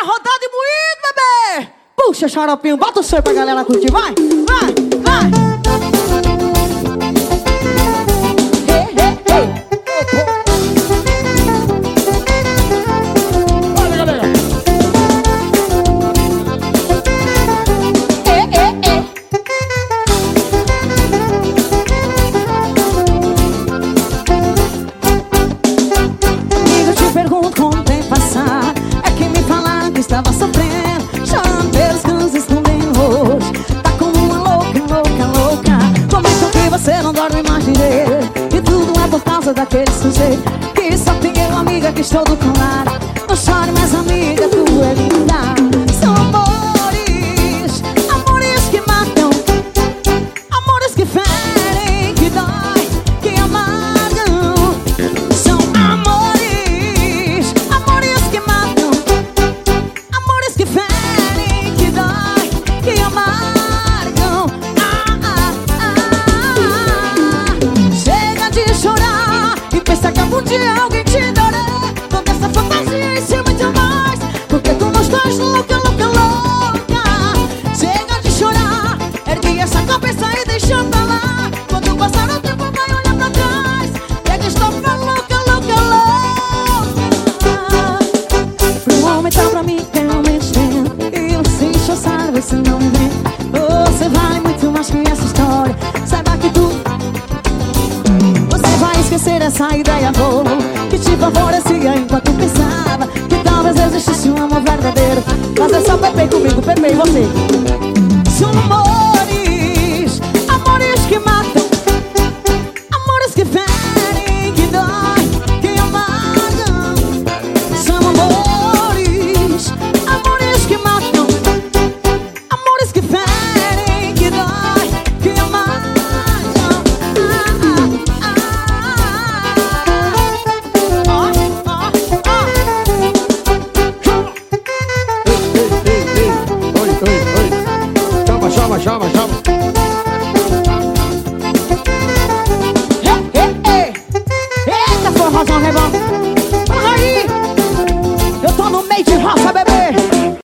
vai rodar de moído, bebê! Puxa, xaropinho, bota o seu pra galera curtir, vai! Não direito E tudo é por causa daquele sujeito Que só tem eu, amiga, que estou do teu lado. Não chore mais, amiga, que algum dia alguém te dará Toda essa fantasia e ser muito mais Porque tu não estás louca, louca, louca. Chega de chorar, ergue essa cabeça e deixa pra lá. Quando passar o tempo vai olhar pra trás. Pega esta louca, louca, louca. Pro homem tá pra mim esquecer essa ideia boa Que te favorecia enquanto pensava Que talvez existisse um amor verdadeiro. Mas é só Pepe comigo, Pepe e você